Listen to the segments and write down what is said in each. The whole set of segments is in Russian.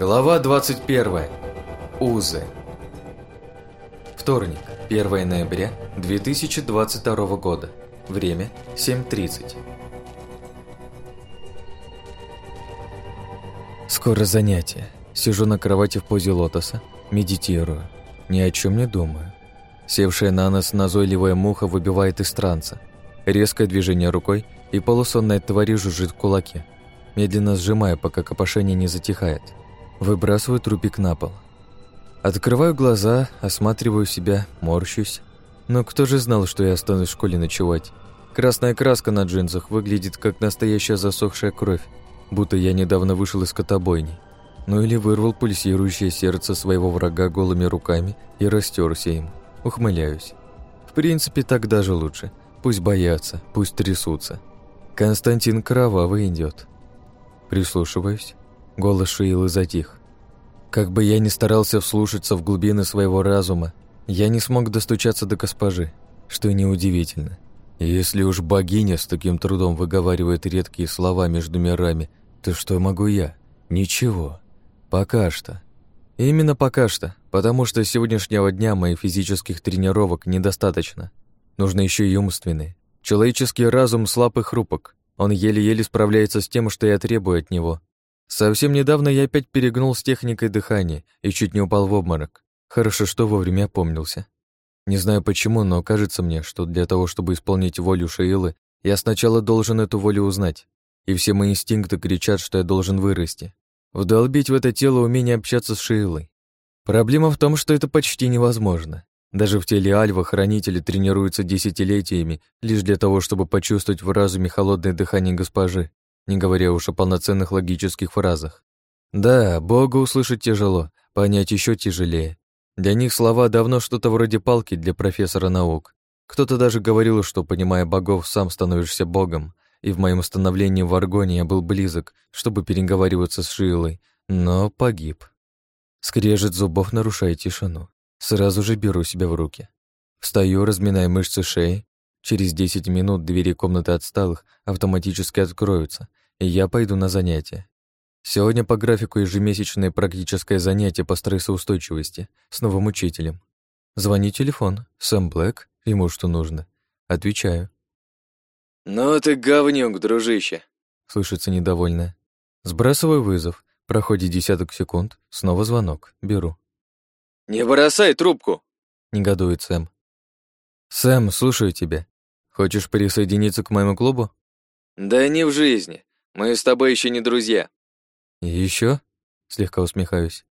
Глава 21. Узы. Вторник, 1 ноября 2022 года. Время 7.30. Скоро занятие. Сижу на кровати в позе лотоса, медитирую. Ни о чем не думаю. Севшая на нос назойливая муха выбивает из транса. Резкое движение рукой, и полусонная тварь жужжит в кулаке. Медленно сжимаю, пока копошение не затихает. Выбрасываю трупик на пол. Открываю глаза, осматриваю себя, морщусь. Но кто же знал, что я останусь в школе ночевать? Красная краска на джинсах выглядит как настоящая засохшая кровь, будто я недавно вышел из котобойни. Ну или вырвал пульсирующее сердце своего врага голыми руками и растерся им. Ухмыляюсь. В принципе, так даже лучше. Пусть боятся, пусть трясутся. Константин кровавый идет. Прислушиваюсь. Голос Шиилы затих. Как бы я ни старался вслушаться в глубины своего разума, я не смог достучаться до госпожи, что неудивительно. Если уж богиня с таким трудом выговаривает редкие слова между мирами, то что могу я? Ничего. Пока что. Именно пока что, потому что сегодняшнего дня моих физических тренировок недостаточно. Нужно еще и умственные. Человеческий разум слаб и хрупок. Он еле-еле справляется с тем, что я требую от него, Совсем недавно я опять перегнул с техникой дыхания и чуть не упал в обморок. Хорошо, что вовремя помнился. Не знаю почему, но кажется мне, что для того, чтобы исполнить волю Шаилы, я сначала должен эту волю узнать. И все мои инстинкты кричат, что я должен вырасти. Вдолбить в это тело умение общаться с Шаилой. Проблема в том, что это почти невозможно. Даже в теле Альва хранители тренируются десятилетиями лишь для того, чтобы почувствовать в разуме холодное дыхание госпожи не говоря уж о полноценных логических фразах. Да, Бога услышать тяжело, понять еще тяжелее. Для них слова давно что-то вроде палки для профессора наук. Кто-то даже говорил, что, понимая богов, сам становишься богом, и в моем становлении в Аргоне я был близок, чтобы переговариваться с Шилой, но погиб. Скрежет зубов нарушает тишину. Сразу же беру себя в руки. Встаю, разминая мышцы шеи. Через 10 минут двери комнаты отсталых автоматически откроются, и я пойду на занятия. Сегодня по графику ежемесячное практическое занятие по стрессоустойчивости с новым учителем. Звонит телефон. Сэм Блэк. Ему что нужно. Отвечаю. «Ну ты говнюк, дружище!» Слышится недовольно. Сбрасываю вызов. Проходит десяток секунд. Снова звонок. Беру. «Не бросай трубку!» Негодует Сэм. «Сэм, слушаю тебя. Хочешь присоединиться к моему клубу?» «Да не в жизни. Мы с тобой еще не друзья. Еще? Слегка усмехаюсь.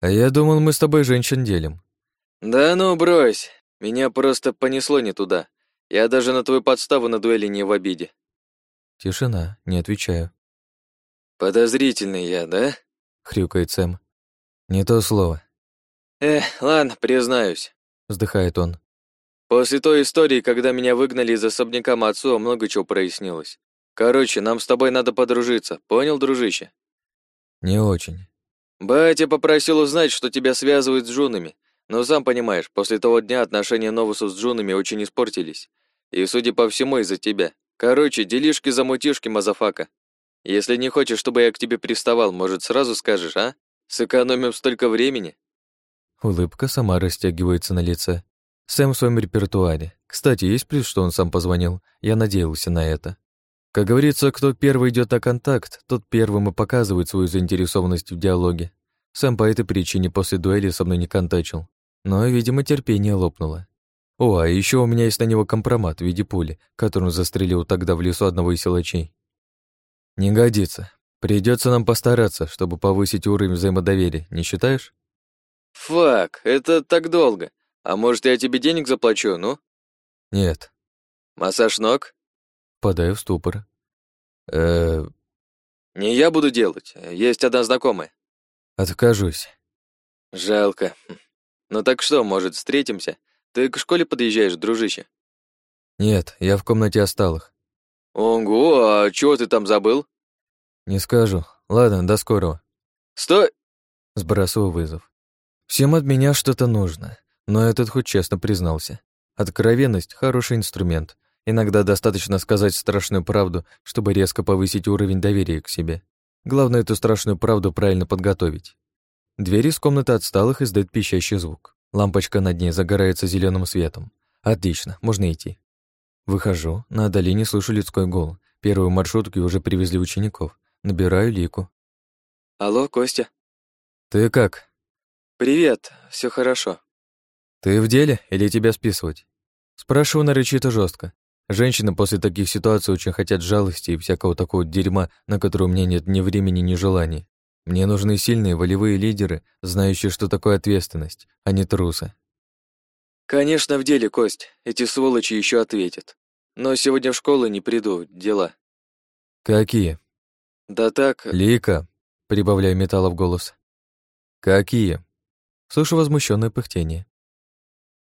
А я думал, мы с тобой женщин делим. Да ну брось. Меня просто понесло не туда. Я даже на твою подставу на дуэли не в обиде. Тишина, не отвечаю. Подозрительный я, да? Хрюкает Сэм. Не то слово. Эх, ладно, признаюсь. Вздыхает он. После той истории, когда меня выгнали из особняка Мацуо, много чего прояснилось. Короче, нам с тобой надо подружиться, понял, дружище? Не очень. Батя попросил узнать, что тебя связывают с джунами. Но сам понимаешь, после того дня отношения Новусов с джунами очень испортились. И, судя по всему, из-за тебя. Короче, делишки-замутишки, motherfucker. Если не хочешь, чтобы я к тебе приставал, может, сразу скажешь, а? Сэкономим столько времени. Улыбка сама растягивается на лице. Сэм в своем репертуаре. Кстати, есть плюс, что он сам позвонил. Я надеялся на это. Как говорится, кто первый идет на контакт, тот первым и показывает свою заинтересованность в диалоге. Сам по этой причине после дуэли со мной не контачил. Но, видимо, терпение лопнуло. О, а еще у меня есть на него компромат в виде пули, которую застрелил тогда в лесу одного из силачей. Не годится. Придется нам постараться, чтобы повысить уровень взаимодоверия, не считаешь? Фак, это так долго. А может, я тебе денег заплачу, ну? Нет. Массаж ног? Впадаю в ступор. э Не я буду делать, есть одна знакомая. Откажусь. Жалко. Ну так что, может, встретимся? Ты к школе подъезжаешь, дружище? Нет, я в комнате осталых. Ого, а чего ты там забыл? Не скажу. Ладно, до скорого. Стой! Сбрасываю вызов. Всем от меня что-то нужно, но этот хоть честно признался. Откровенность — хороший инструмент, Иногда достаточно сказать страшную правду, чтобы резко повысить уровень доверия к себе. Главное эту страшную правду правильно подготовить. Дверь из комнаты отсталых издает пищащий звук. Лампочка над ней загорается зеленым светом. Отлично, можно идти. Выхожу, на отдалении слышу людской гол. Первую маршрутку уже привезли учеников. Набираю Лику. Алло, Костя. Ты как? Привет, все хорошо. Ты в деле или тебя списывать? Спрашиваю нарочито жестко. Женщины после таких ситуаций очень хотят жалости и всякого такого дерьма, на которое у меня нет ни времени, ни желаний. Мне нужны сильные волевые лидеры, знающие, что такое ответственность, а не трусы. Конечно, в деле, Кость. Эти сволочи еще ответят. Но сегодня в школу не приду, дела. Какие? Да так... Лика, прибавляю металла в голос. Какие? Слышу возмущенное пыхтение.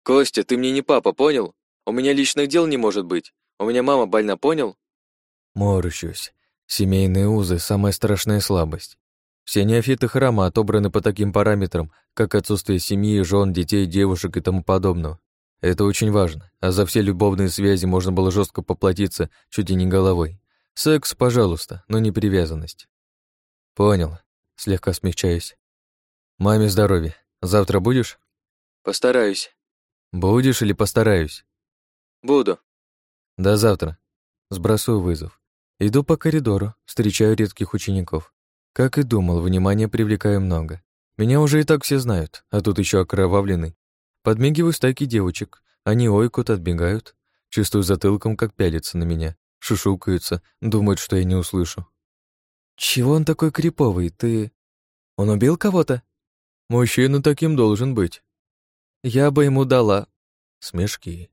Костя, ты мне не папа, понял? У меня личных дел не может быть. У меня мама больна, понял? Морщусь. Семейные узы — самая страшная слабость. Все неофиты храма отобраны по таким параметрам, как отсутствие семьи, жен, детей, девушек и тому подобного. Это очень важно, а за все любовные связи можно было жестко поплатиться чуть и не головой. Секс, пожалуйста, но не привязанность. Понял, слегка смягчаюсь. Маме здоровья. Завтра будешь? Постараюсь. Будешь или постараюсь? Буду. До завтра. Сбрасываю вызов. Иду по коридору, встречаю редких учеников. Как и думал, внимания привлекаю много. Меня уже и так все знают, а тут еще окровавленный. Подмигиваю стайки девочек. Они ойкут, отбегают. Чувствую затылком, как пялятся на меня. Шушукаются, думают, что я не услышу. «Чего он такой криповый? Ты... Он убил кого-то?» «Мужчина таким должен быть». «Я бы ему дала». Смешки.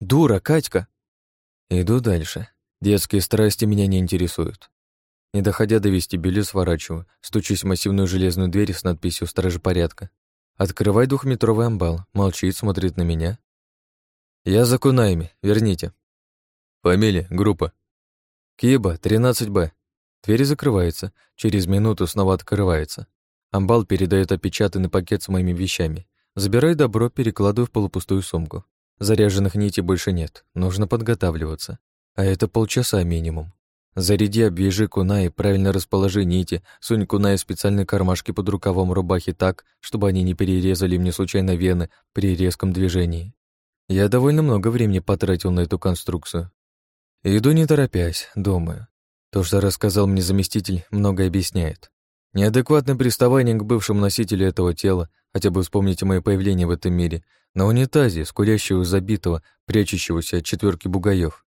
Дура, Катька. Иду дальше. Детские страсти меня не интересуют. Не доходя до вестибюля, сворачиваю, стучусь в массивную железную дверь с надписью «Стражи порядка». Открывай двухметровый амбал, молчит, смотрит на меня. Я за кунаями, верните. Фамилия, группа. Киба, 13Б. Дверь закрывается, через минуту снова открывается. Амбал передает опечатанный пакет с моими вещами. Забираю добро, перекладываю в полупустую сумку. Заряженных нитей больше нет, нужно подготавливаться. А это полчаса минимум. Заряди, обвяжи куна и правильно расположи нити, сунь куна в специальные кармашки под рукавом рубахи так, чтобы они не перерезали мне случайно вены при резком движении. Я довольно много времени потратил на эту конструкцию. Иду не торопясь, думаю. То, что рассказал мне заместитель, многое объясняет. Неадекватное приставание к бывшему носителю этого тела, хотя бы вспомните мое появление в этом мире, на унитазе, скулящего забитого, прячущегося от четверки бугаев.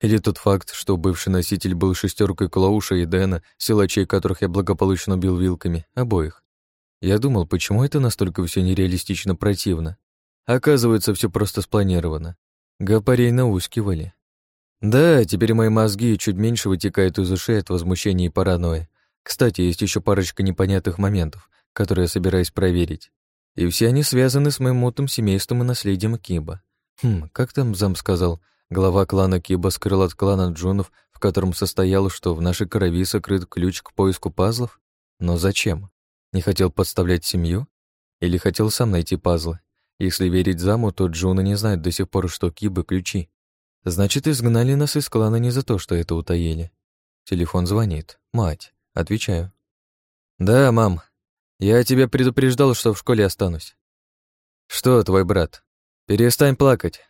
Или тот факт, что бывший носитель был шестеркой Клауша и Дэна, силачей которых я благополучно убил вилками, обоих. Я думал, почему это настолько все нереалистично противно. Оказывается, все просто спланировано. Гапарей наускивали. Да, теперь мои мозги чуть меньше вытекают из ушей от возмущения и паранойи. Кстати, есть еще парочка непонятных моментов, которые я собираюсь проверить. И все они связаны с моим мутным семейством и наследием Киба. Хм, как там зам сказал, глава клана Киба скрыл от клана Джунов, в котором состояло, что в нашей крови сокрыт ключ к поиску пазлов? Но зачем? Не хотел подставлять семью? Или хотел сам найти пазлы? Если верить заму, то Джуна не знает до сих пор, что Киба ключи. Значит, изгнали нас из клана не за то, что это утаили. Телефон звонит. Мать. Отвечаю. «Да, мам, я тебя предупреждал, что в школе останусь. Что, твой брат? Перестань плакать.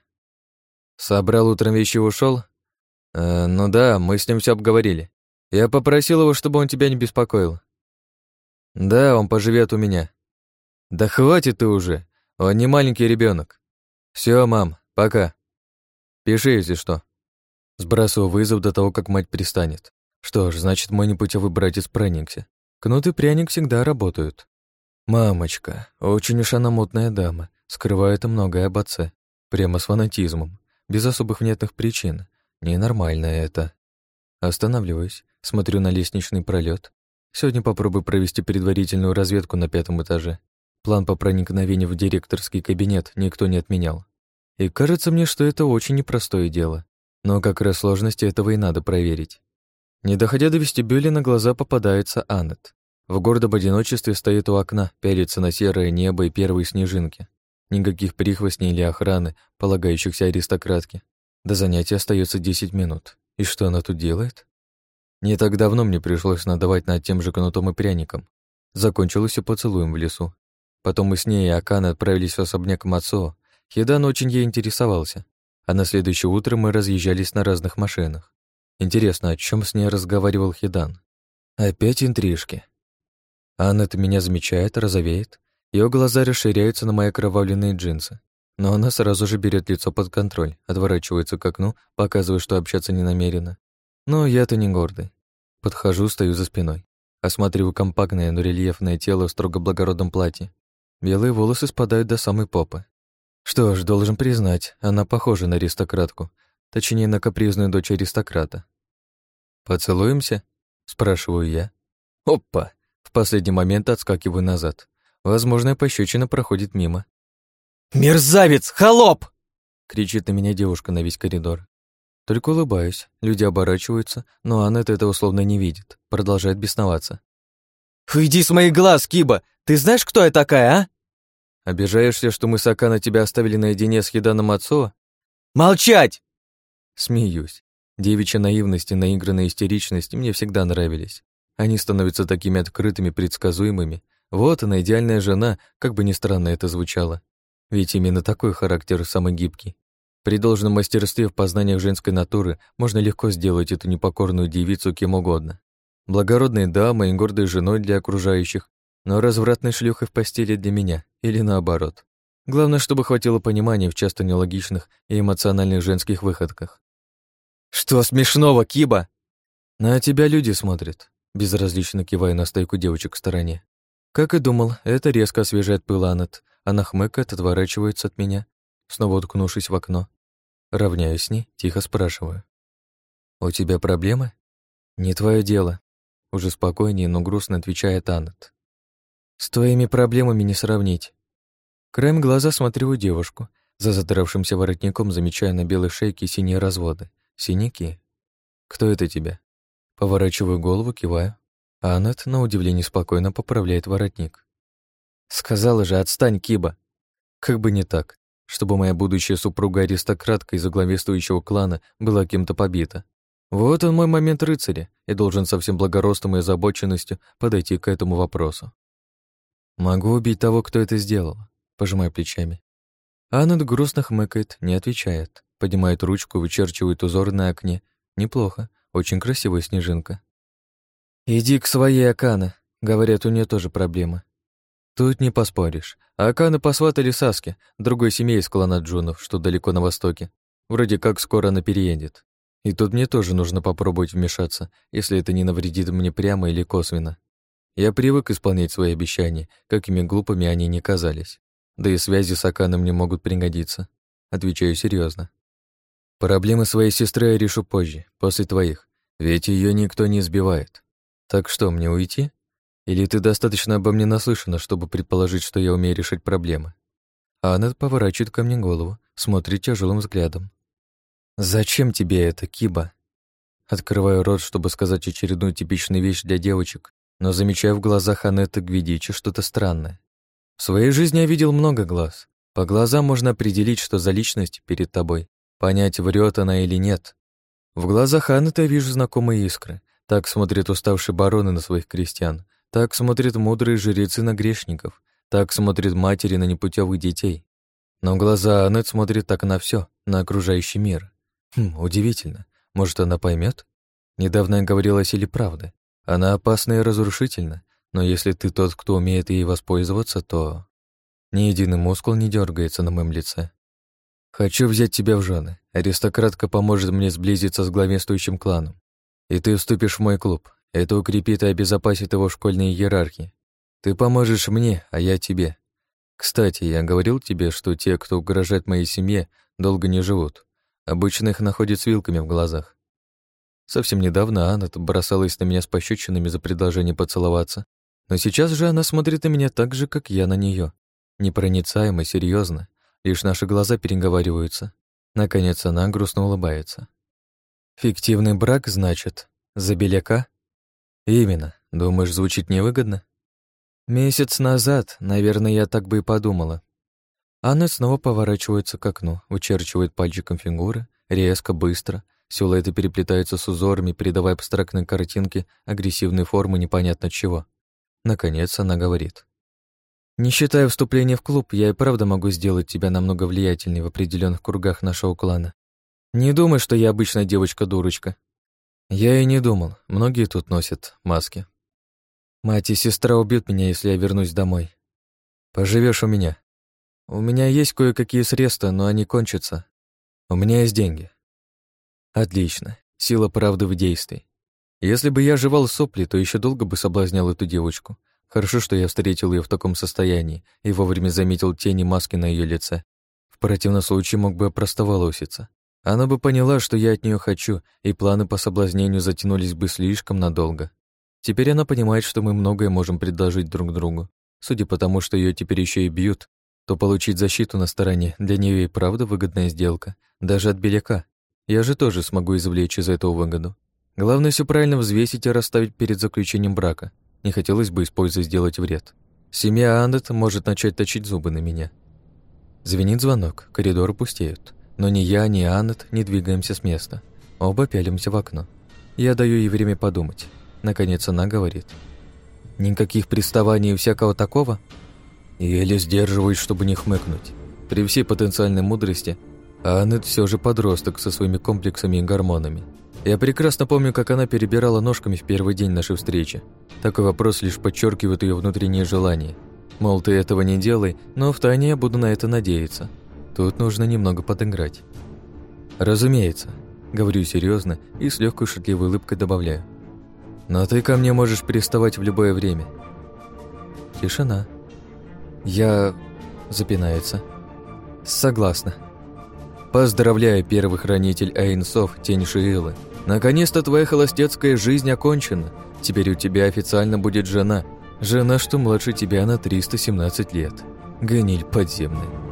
Собрал утром вещи и ушел? Э, ну да, мы с ним все обговорили. Я попросил его, чтобы он тебя не беспокоил. Да, он поживет у меня. Да хватит ты уже. Он не маленький ребенок. Все, мам, пока. Пиши, если что. Сбрасываю вызов до того, как мать перестанет. Что ж, значит, мой непутевый братец проникся. Кнут и пряник всегда работают. Мамочка, очень уж она мутная дама, скрывает многое об отце. Прямо с фанатизмом, без особых внятных причин. Ненормально это. Останавливаюсь, смотрю на лестничный пролет. Сегодня попробую провести предварительную разведку на пятом этаже. План по проникновению в директорский кабинет никто не отменял. И кажется мне, что это очень непростое дело. Но как раз сложности этого и надо проверить. Не доходя до вестибюля, на глаза попадается Аннет. В гордом одиночестве стоит у окна, пялится на серое небо и первые снежинки. Никаких прихвостней или охраны, полагающихся аристократке. До занятия остается 10 минут. И что она тут делает? Не так давно мне пришлось надавать над тем же кнутом и пряником. Закончилось все поцелуем в лесу. Потом мы с ней и Акана отправились в особняк Мацо. Хидан очень ей интересовался. А на следующее утро мы разъезжались на разных машинах. Интересно, о чем с ней разговаривал Хидан? Опять интрижки. Анна-то меня замечает, розовеет. Ее глаза расширяются на мои окровавленные джинсы. Но она сразу же берет лицо под контроль, отворачивается к окну, показывая, что общаться не намерена. Но я-то не гордый. Подхожу, стою за спиной. Осматриваю компактное, но рельефное тело в строго благородном платье. Белые волосы спадают до самой попы. Что ж, должен признать, она похожа на аристократку. Точнее, на капризную дочь аристократа. «Поцелуемся?» — спрашиваю я. Опа! В последний момент отскакиваю назад. Возможно, пощечина проходит мимо. «Мерзавец! Холоп!» — кричит на меня девушка на весь коридор. Только улыбаюсь, люди оборачиваются, но Аннет это условно не видит, продолжает бесноваться. «Уйди с моих глаз, Киба! Ты знаешь, кто я такая, а?» «Обижаешься, что мы с Акана тебя оставили наедине с Хиданом отцу?» «Молчать!» Смеюсь. Девичья наивность и наигранная истеричность мне всегда нравились. Они становятся такими открытыми, предсказуемыми. Вот она, идеальная жена, как бы ни странно это звучало. Ведь именно такой характер самый гибкий. При должном мастерстве в познаниях женской натуры можно легко сделать эту непокорную девицу кем угодно. Благородной дамой и гордой женой для окружающих, но развратной шлюхой в постели для меня, или наоборот. Главное, чтобы хватило понимания в часто нелогичных и эмоциональных женских выходках. «Что смешного, Киба?» «На тебя люди смотрят», безразлично кивая на стойку девочек в стороне. Как и думал, это резко освежает пыл Аннет. Она хмыкает, отворачивается от меня, снова уткнувшись в окно. Равняюсь с ней, тихо спрашиваю. «У тебя проблемы?» «Не твое дело», — уже спокойнее, но грустно отвечает Аннет. «С твоими проблемами не сравнить». Краем глаза смотрю девушку. За задравшимся воротником замечаю на белой шейке синие разводы. Синяки. «Кто это тебя?» Поворачиваю голову, киваю. А Аннет, на удивление, спокойно поправляет воротник. «Сказала же, отстань, Киба!» Как бы не так чтобы моя будущая супруга-аристократка из главенствующего клана была кем-то побита. Вот он мой момент рыцаря, и должен со всем благородством и озабоченностью подойти к этому вопросу. Могу убить того, кто это сделал, пожимая плечами. Аннет грустно хмыкает, не отвечает, поднимает ручку, вычерчивает узор на окне. Неплохо, очень красивая снежинка. «Иди к своей Акана», — говорят, у нее тоже проблемы. Тут не поспоришь. А Аканы посватали Саске, другой семье из клана Джунов, что далеко на востоке. Вроде как скоро она переедет. И тут мне тоже нужно попробовать вмешаться, если это не навредит мне прямо или косвенно. Я привык исполнять свои обещания, какими глупыми они ни казались. Да и связи с Аканом мне могут пригодиться. Отвечаю серьезно. Проблемы своей сестры я решу позже, после твоих, ведь ее никто не избивает. Так что, мне уйти? Или ты достаточно обо мне наслышана, чтобы предположить, что я умею решать проблемы?» Анна поворачивает ко мне голову, смотрит тяжелым взглядом. «Зачем тебе это, Киба?» Открываю рот, чтобы сказать очередную типичную вещь для девочек, но замечаю в глазах Анетты Гвидичи что-то странное. В своей жизни я видел много глаз. По глазам можно определить, что за личность перед тобой, понять, врет она или нет. В глазах Аннеты я вижу знакомые искры. Так смотрят уставшие бароны на своих крестьян, так смотрят мудрые жрецы на грешников, так смотрят матери на непутевых детей. Но глаза Аннет смотрят так на все, на окружающий мир. Хм, удивительно. Может, она поймет? Недавно я говорила о силе правды. Она опасна и разрушительна, но если ты тот, кто умеет ей воспользоваться, то... Ни единый мускул не дергается на моем лице. Хочу взять тебя в жены. Аристократка поможет мне сблизиться с главенствующим кланом. И ты вступишь в мой клуб. Это укрепит и обезопасит его в школьной иерархии. Ты поможешь мне, а я тебе. Кстати, я говорил тебе, что те, кто угрожает моей семье, долго не живут. Обычно их находят с вилками в глазах. Совсем недавно Анна бросалась на меня с пощечинами за предложение поцеловаться. Но сейчас же она смотрит на меня так же, как я на нее, Непроницаемо, серьезно. Лишь наши глаза переговариваются. Наконец она грустно улыбается. «Фиктивный брак, значит? За беляка?» «Именно. Думаешь, звучит невыгодно?» «Месяц назад, наверное, я так бы и подумала». Анна снова поворачивается к окну, вычерчивает пальчиком фигуры, резко, быстро, Силуэты переплетаются с узорами, передавая абстрактной картинке агрессивной формы непонятно чего. Наконец она говорит. «Не считая вступления в клуб, я и правда могу сделать тебя намного влиятельнее в определенных кругах нашего клана. Не думай, что я обычная девочка-дурочка. Я и не думал. Многие тут носят маски. Мать и сестра убьют меня, если я вернусь домой. Поживешь у меня. У меня есть кое-какие средства, но они кончатся. У меня есть деньги. Отлично. Сила правды в действии. Если бы я жевал сопли, то еще долго бы соблазнял эту девочку. Хорошо, что я встретил ее в таком состоянии и вовремя заметил тени маски на ее лице. В противном случае мог бы опростоволоситься. Она бы поняла, что я от нее хочу, и планы по соблазнению затянулись бы слишком надолго. Теперь она понимает, что мы многое можем предложить друг другу. Судя по тому, что ее теперь еще и бьют, то получить защиту на стороне для нее и правда выгодная сделка, даже от беляка. Я же тоже смогу извлечь из этого выгоду. Главное все правильно взвесить и расставить перед заключением брака. Не хотелось бы использовать сделать вред. Семья Андет может начать точить зубы на меня. Звенит звонок, коридор пустеют. Но ни я, ни Аннет не двигаемся с места. Оба пялимся в окно. Я даю ей время подумать. Наконец она говорит. «Никаких приставаний и всякого такого?» Еле сдерживаюсь, чтобы не хмыкнуть. При всей потенциальной мудрости Аннет все же подросток со своими комплексами и гормонами. Я прекрасно помню, как она перебирала ножками в первый день нашей встречи. Такой вопрос лишь подчеркивает ее внутреннее желание. Мол, ты этого не делай, но втайне я буду на это надеяться. Тут нужно немного подыграть. Разумеется, говорю серьезно и с легкой шутливой улыбкой добавляю. Но ты ко мне можешь приставать в любое время. Тишина. Я... запинается. Согласна. Поздравляю, первый хранитель Эйнсов, тень Шиилы. Наконец-то твоя холостецкая жизнь окончена. Теперь у тебя официально будет жена. Жена, что младше тебя на 317 лет. Гниль подземная.